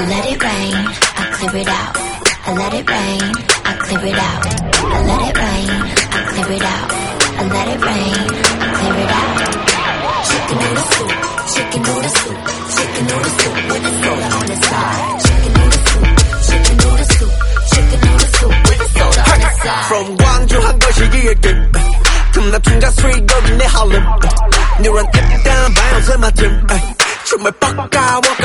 I let it rain, I clear it out. I let it rain, I clear it out. I let it rain, I clear it out. I let it rain, I clear it out. Chicken noodle soup, chicken noodle soup, chicken noodle soup with a soda on the side. Chicken noodle soup, chicken noodle soup, chicken noodle soup with a soda on the side. From Gwangju, 한국시기의 끝. 금남 충자 스윗 여기 내 할렘. 뉴런 앱단 바이오스 맛집. 춤을 뻑까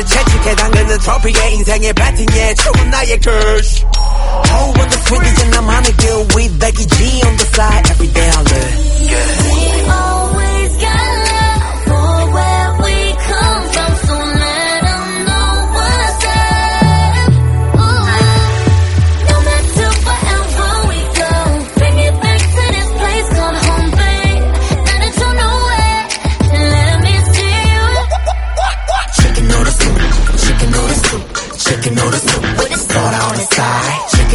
나를 채찍해 당기는 트로피의 인생의 배팅에 춤은 나의 curse Oh, when the sweet is in 나만의 길 with Becky G on the side every day I live We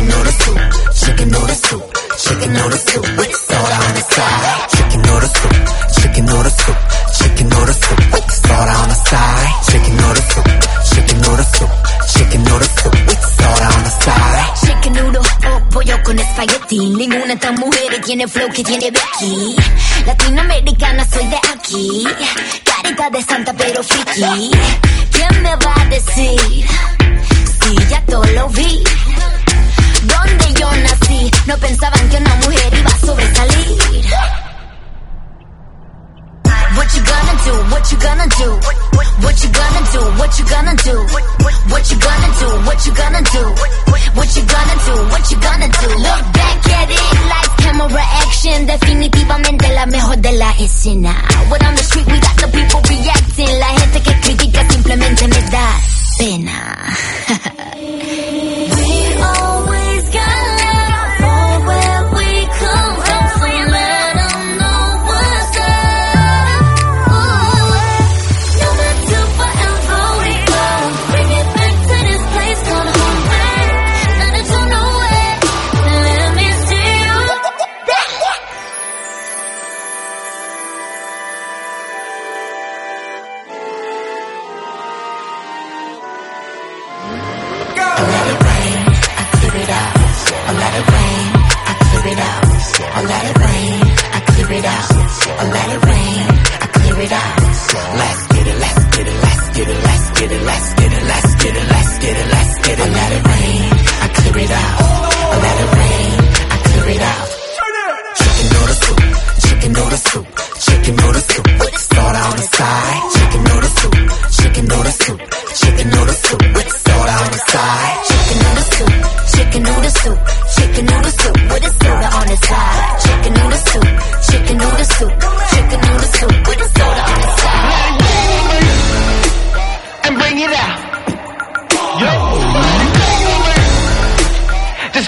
Chicken noodle soup, chicken noodle soup, chicken noodle soup with soda on the side. Chicken noodle soup, chicken noodle soup, chicken noodle soup with soda on the side. Chicken noodle soup, chicken noodle soup, chicken noodle soup with soda on the side. Chicken noodle, oh, pollo con espagueti. Ninguna de estas mujeres tiene flow que tiene Becky. Latinoamericana soy de aquí. Carita de santa pero friki. Do? What you gonna do? What you gonna do? What you gonna do? What you gonna do? What you gonna do? What you gonna do? Look back at it, like camera action. Definitivamente la mejor de la escena. When on the street it out. I let it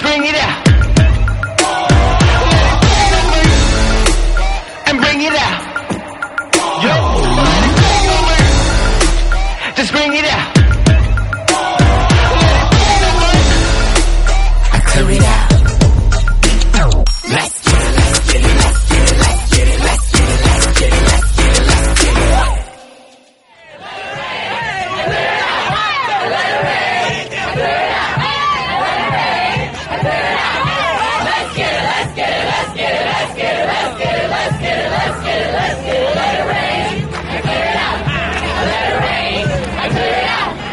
bring it out. And bring it out. Yo. Just bring it out.